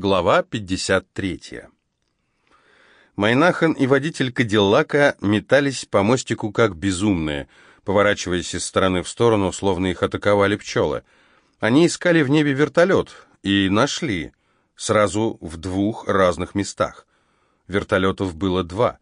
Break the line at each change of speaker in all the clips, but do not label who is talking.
Глава 53. Майнахан и водитель Кадиллака метались по мостику как безумные, поворачиваясь из стороны в сторону, словно их атаковали пчелы. Они искали в небе вертолет и нашли, сразу в двух разных местах. Вертолетов было два.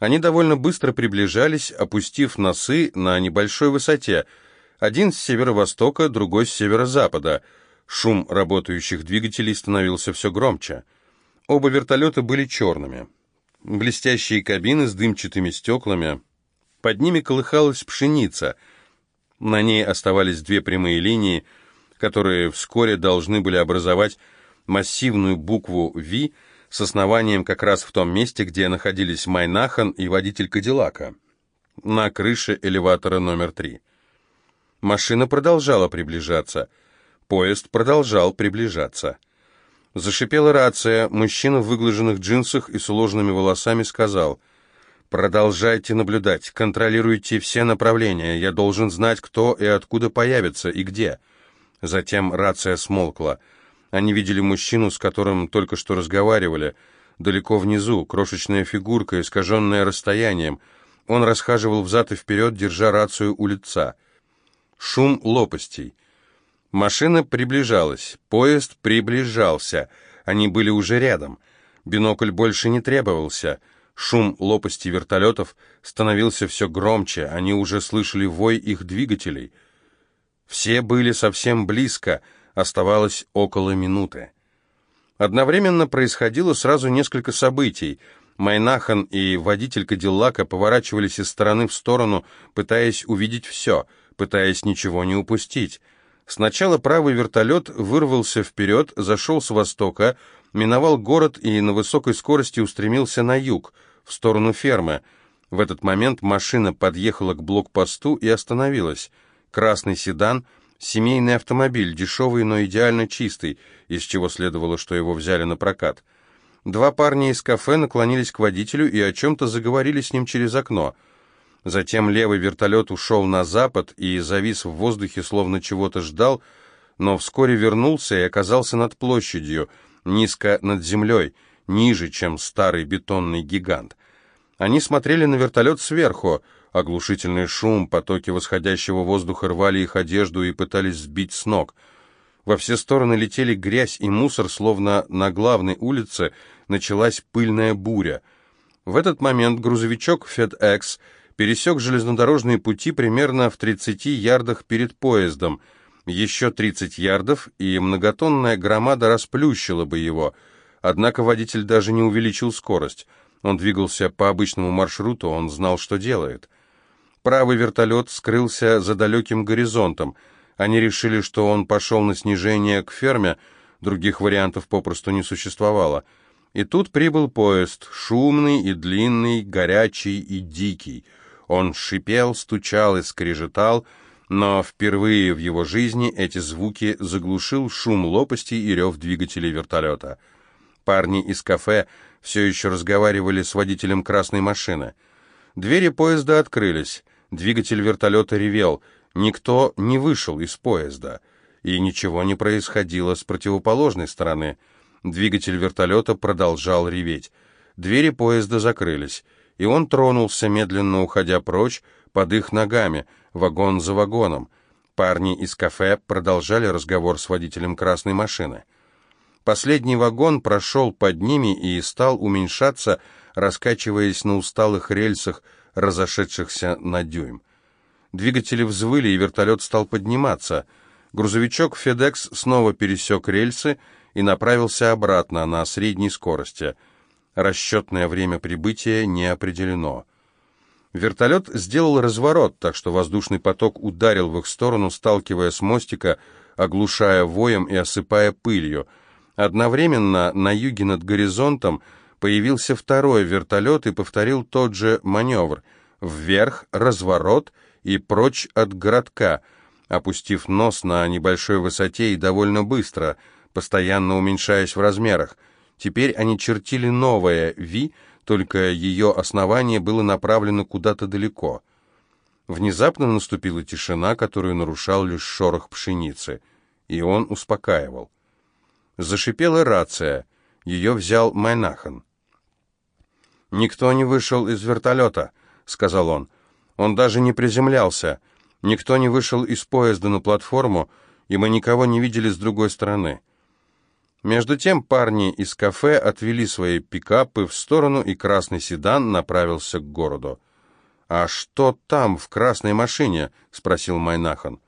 Они довольно быстро приближались, опустив носы на небольшой высоте, один с северо-востока, другой с северо-запада — Шум работающих двигателей становился все громче. Оба вертолета были черными. Блестящие кабины с дымчатыми стеклами. Под ними колыхалась пшеница. На ней оставались две прямые линии, которые вскоре должны были образовать массивную букву «Ви» с основанием как раз в том месте, где находились Майнахан и водитель Кадиллака, на крыше элеватора номер три. Машина продолжала приближаться — Поезд продолжал приближаться. Зашипела рация, мужчина в выглаженных джинсах и с уложенными волосами сказал «Продолжайте наблюдать, контролируйте все направления, я должен знать, кто и откуда появится и где». Затем рация смолкла. Они видели мужчину, с которым только что разговаривали, далеко внизу, крошечная фигурка, искаженная расстоянием. Он расхаживал взад и вперед, держа рацию у лица. Шум лопастей — Машина приближалась, поезд приближался, они были уже рядом. Бинокль больше не требовался. Шум лопасти вертолетов становился все громче, они уже слышали вой их двигателей. Все были совсем близко, оставалось около минуты. Одновременно происходило сразу несколько событий. Майнахан и водитель Кадиллака поворачивались из стороны в сторону, пытаясь увидеть все, пытаясь ничего не упустить. Сначала правый вертолет вырвался вперед, зашел с востока, миновал город и на высокой скорости устремился на юг, в сторону фермы. В этот момент машина подъехала к блокпосту и остановилась. Красный седан, семейный автомобиль, дешевый, но идеально чистый, из чего следовало, что его взяли на прокат. Два парня из кафе наклонились к водителю и о чем-то заговорили с ним через окно — Затем левый вертолет ушел на запад и завис в воздухе, словно чего-то ждал, но вскоре вернулся и оказался над площадью, низко над землей, ниже, чем старый бетонный гигант. Они смотрели на вертолет сверху, оглушительный шум, потоки восходящего воздуха рвали их одежду и пытались сбить с ног. Во все стороны летели грязь и мусор, словно на главной улице началась пыльная буря. В этот момент грузовичок FedEx — пересек железнодорожные пути примерно в 30 ярдах перед поездом. Еще 30 ярдов, и многотонная громада расплющила бы его. Однако водитель даже не увеличил скорость. Он двигался по обычному маршруту, он знал, что делает. Правый вертолет скрылся за далеким горизонтом. Они решили, что он пошел на снижение к ферме, других вариантов попросту не существовало. И тут прибыл поезд, шумный и длинный, горячий и дикий — он шипел, стучал и скрежетал, но впервые в его жизни эти звуки заглушил шум лопастей и рев двигателей вертолета. Парни из кафе все еще разговаривали с водителем красной машины. Двери поезда открылись, двигатель вертолета ревел, никто не вышел из поезда, и ничего не происходило с противоположной стороны. Двигатель вертолета продолжал реветь. Двери поезда закрылись и он тронулся, медленно уходя прочь, под их ногами, вагон за вагоном. Парни из кафе продолжали разговор с водителем красной машины. Последний вагон прошел под ними и стал уменьшаться, раскачиваясь на усталых рельсах, разошедшихся на дюйм. Двигатели взвыли, и вертолет стал подниматься. Грузовичок «Федекс» снова пересек рельсы и направился обратно на средней скорости — Расчетное время прибытия не определено. Вертолет сделал разворот, так что воздушный поток ударил в их сторону, сталкивая с мостика, оглушая воем и осыпая пылью. Одновременно на юге над горизонтом появился второй вертолет и повторил тот же маневр. Вверх, разворот и прочь от городка, опустив нос на небольшой высоте и довольно быстро, постоянно уменьшаясь в размерах. Теперь они чертили новое «Ви», только ее основание было направлено куда-то далеко. Внезапно наступила тишина, которую нарушал лишь шорох пшеницы, и он успокаивал. Зашипела рация. Ее взял Майнахан. «Никто не вышел из вертолета», — сказал он. «Он даже не приземлялся. Никто не вышел из поезда на платформу, и мы никого не видели с другой стороны». Между тем парни из кафе отвели свои пикапы в сторону, и красный седан направился к городу. «А что там, в красной машине?» — спросил Майнахан.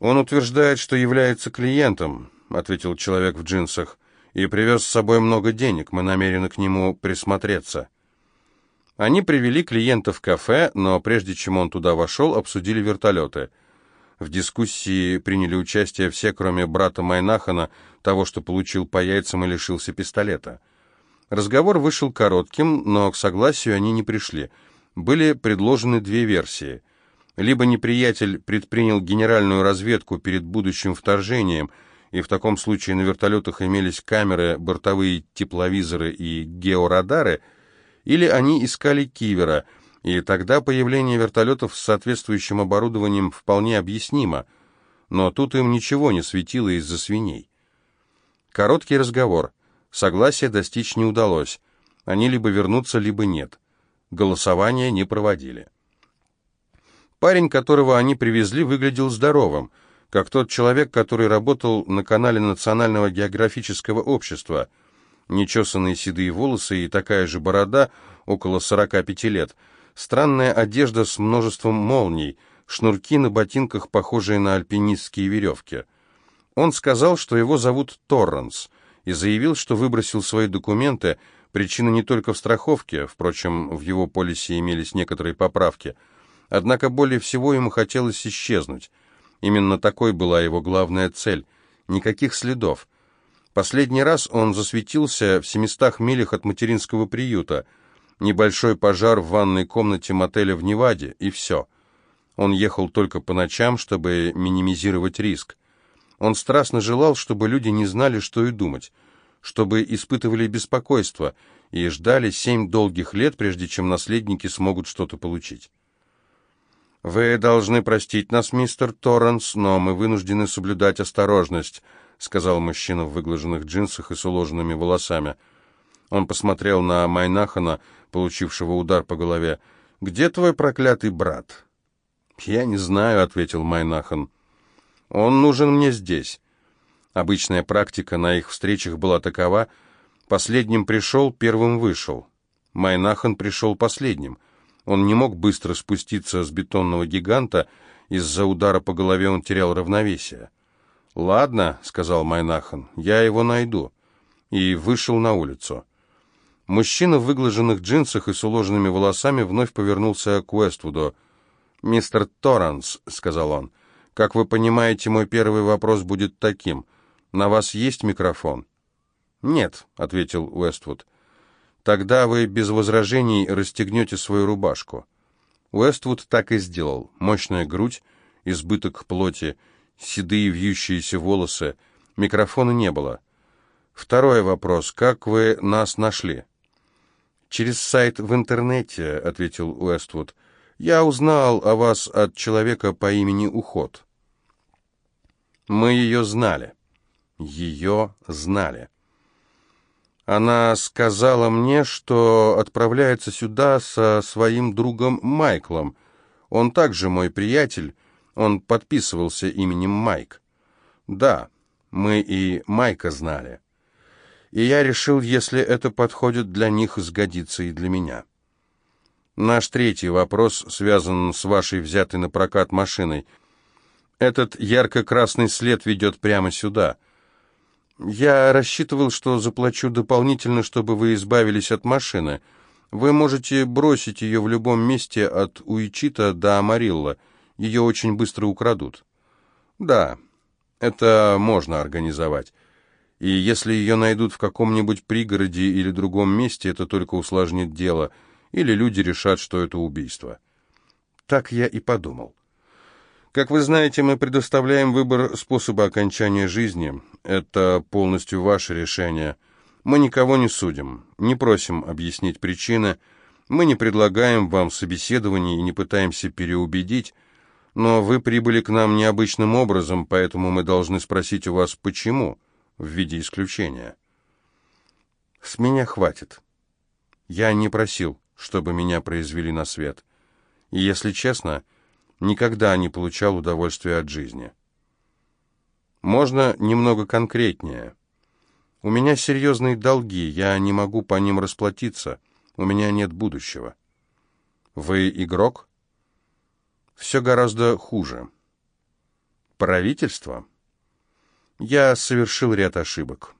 «Он утверждает, что является клиентом», — ответил человек в джинсах, «и привез с собой много денег. Мы намерены к нему присмотреться». Они привели клиента в кафе, но прежде чем он туда вошел, обсудили вертолеты. В дискуссии приняли участие все, кроме брата Майнахана, того, что получил по яйцам и лишился пистолета. Разговор вышел коротким, но к согласию они не пришли. Были предложены две версии. Либо неприятель предпринял генеральную разведку перед будущим вторжением, и в таком случае на вертолетах имелись камеры, бортовые тепловизоры и георадары, или они искали кивера – и тогда появление вертолетов с соответствующим оборудованием вполне объяснимо, но тут им ничего не светило из-за свиней. Короткий разговор. Согласия достичь не удалось. Они либо вернутся, либо нет. Голосование не проводили. Парень, которого они привезли, выглядел здоровым, как тот человек, который работал на канале Национального географического общества. Нечесанные седые волосы и такая же борода, около 45 лет – Странная одежда с множеством молний, шнурки на ботинках, похожие на альпинистские веревки. Он сказал, что его зовут Торренс, и заявил, что выбросил свои документы. Причина не только в страховке, впрочем, в его полисе имелись некоторые поправки. Однако более всего ему хотелось исчезнуть. Именно такой была его главная цель. Никаких следов. Последний раз он засветился в семистах милях от материнского приюта – небольшой пожар в ванной комнате мотеля в Неваде, и все. Он ехал только по ночам, чтобы минимизировать риск. Он страстно желал, чтобы люди не знали, что и думать, чтобы испытывали беспокойство и ждали семь долгих лет, прежде чем наследники смогут что-то получить. «Вы должны простить нас, мистер Торренс, но мы вынуждены соблюдать осторожность», сказал мужчина в выглаженных джинсах и с уложенными волосами. Он посмотрел на Майнахана, получившего удар по голове. «Где твой проклятый брат?» «Я не знаю», — ответил Майнахан. «Он нужен мне здесь». Обычная практика на их встречах была такова. Последним пришел, первым вышел. Майнахан пришел последним. Он не мог быстро спуститься с бетонного гиганта, из-за удара по голове он терял равновесие. «Ладно», — сказал Майнахан, — «я его найду». И вышел на улицу. Мужчина в выглаженных джинсах и с уложенными волосами вновь повернулся к Уэствуду. «Мистер Торранс», — сказал он, — «как вы понимаете, мой первый вопрос будет таким. На вас есть микрофон?» «Нет», — ответил Уэствуд. «Тогда вы без возражений расстегнете свою рубашку». Уэствуд так и сделал. Мощная грудь, избыток плоти, седые вьющиеся волосы. Микрофона не было. «Второй вопрос. Как вы нас нашли?» «Через сайт в интернете», — ответил Уэствуд. «Я узнал о вас от человека по имени Уход». «Мы ее знали». «Ее знали». Она сказала мне, что отправляется сюда со своим другом Майклом. Он также мой приятель, он подписывался именем Майк. Да, мы и Майка знали и я решил, если это подходит для них, сгодится и для меня. Наш третий вопрос связан с вашей взятой на прокат машиной. Этот ярко-красный след ведет прямо сюда. Я рассчитывал, что заплачу дополнительно, чтобы вы избавились от машины. Вы можете бросить ее в любом месте от Уичита до Амарилла. Ее очень быстро украдут. Да, это можно организовать и если ее найдут в каком-нибудь пригороде или другом месте, это только усложнит дело, или люди решат, что это убийство. Так я и подумал. Как вы знаете, мы предоставляем выбор способа окончания жизни. Это полностью ваше решение. Мы никого не судим, не просим объяснить причины, мы не предлагаем вам собеседований и не пытаемся переубедить, но вы прибыли к нам необычным образом, поэтому мы должны спросить у вас, почему. В виде исключения. С меня хватит. Я не просил, чтобы меня произвели на свет. И, если честно, никогда не получал удовольствия от жизни. Можно немного конкретнее. У меня серьезные долги, я не могу по ним расплатиться, у меня нет будущего. Вы игрок? Все гораздо хуже. Правительство? Я совершил ряд ошибок.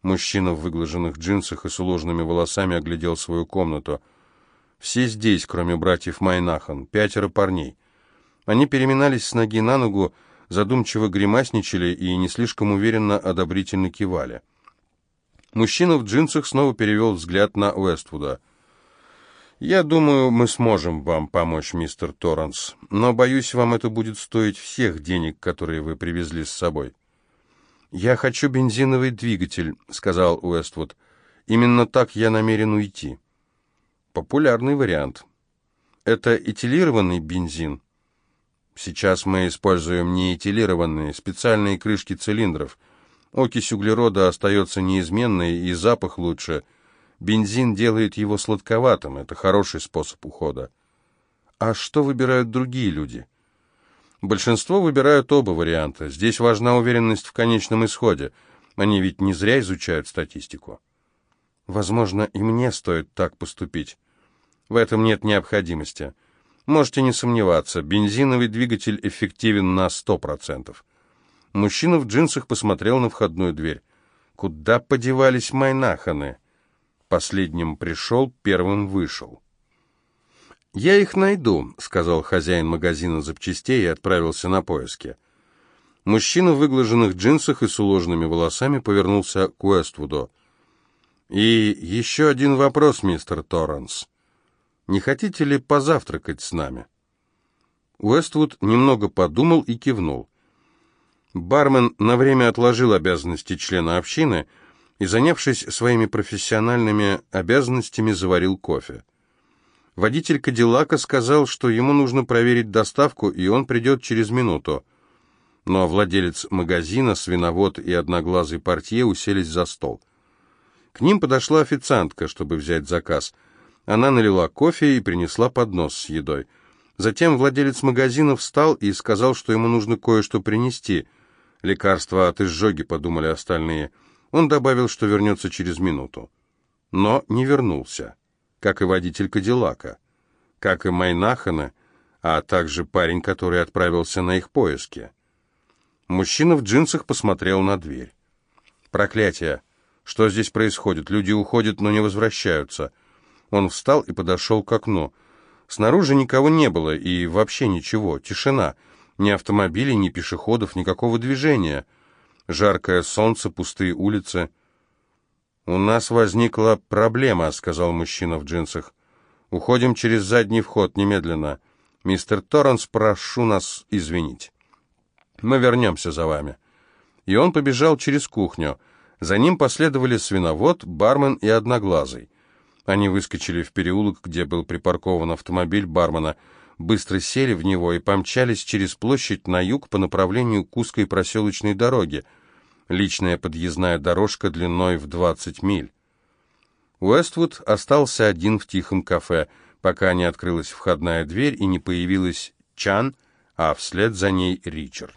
Мужчина в выглаженных джинсах и с уложенными волосами оглядел свою комнату. Все здесь, кроме братьев Майнахан, пятеро парней. Они переминались с ноги на ногу, задумчиво гримасничали и не слишком уверенно одобрительно кивали. Мужчина в джинсах снова перевел взгляд на Уэствуда. «Я думаю, мы сможем вам помочь, мистер Торренс, но, боюсь, вам это будет стоить всех денег, которые вы привезли с собой». «Я хочу бензиновый двигатель», — сказал Уэствуд. «Именно так я намерен уйти». «Популярный вариант». «Это этилированный бензин?» «Сейчас мы используем не этилированные, специальные крышки цилиндров. Окись углерода остается неизменной, и запах лучше. Бензин делает его сладковатым, это хороший способ ухода». «А что выбирают другие люди?» Большинство выбирают оба варианта. Здесь важна уверенность в конечном исходе. Они ведь не зря изучают статистику. Возможно, и мне стоит так поступить. В этом нет необходимости. Можете не сомневаться, бензиновый двигатель эффективен на 100%. Мужчина в джинсах посмотрел на входную дверь. Куда подевались майнаханы? Последним пришел, первым вышел. «Я их найду», — сказал хозяин магазина запчастей и отправился на поиски. Мужчина в выглаженных джинсах и с уложенными волосами повернулся к Уэствуду. «И еще один вопрос, мистер Торренс. Не хотите ли позавтракать с нами?» Уэствуд немного подумал и кивнул. Бармен на время отложил обязанности члена общины и, занявшись своими профессиональными обязанностями, заварил кофе. Водитель Кадиллака сказал, что ему нужно проверить доставку, и он придет через минуту. Но владелец магазина, свиновод и одноглазый портье уселись за стол. К ним подошла официантка, чтобы взять заказ. Она налила кофе и принесла поднос с едой. Затем владелец магазина встал и сказал, что ему нужно кое-что принести. Лекарство от изжоги, подумали остальные. Он добавил, что вернется через минуту. Но не вернулся как и водитель Кадиллака, как и Майнахана, а также парень, который отправился на их поиски. Мужчина в джинсах посмотрел на дверь. «Проклятие! Что здесь происходит? Люди уходят, но не возвращаются». Он встал и подошел к окну. Снаружи никого не было, и вообще ничего, тишина. Ни автомобилей, ни пешеходов, никакого движения. Жаркое солнце, пустые улицы. «У нас возникла проблема», — сказал мужчина в джинсах. «Уходим через задний вход немедленно. Мистер Торренс, прошу нас извинить. Мы вернемся за вами». И он побежал через кухню. За ним последовали свиновод, бармен и одноглазый. Они выскочили в переулок, где был припаркован автомобиль бармена, быстро сели в него и помчались через площадь на юг по направлению к узкой проселочной дороге — личная подъездная дорожка длиной в 20 миль. Уэствуд остался один в тихом кафе, пока не открылась входная дверь и не появилась Чан, а вслед за ней Ричард.